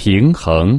平衡。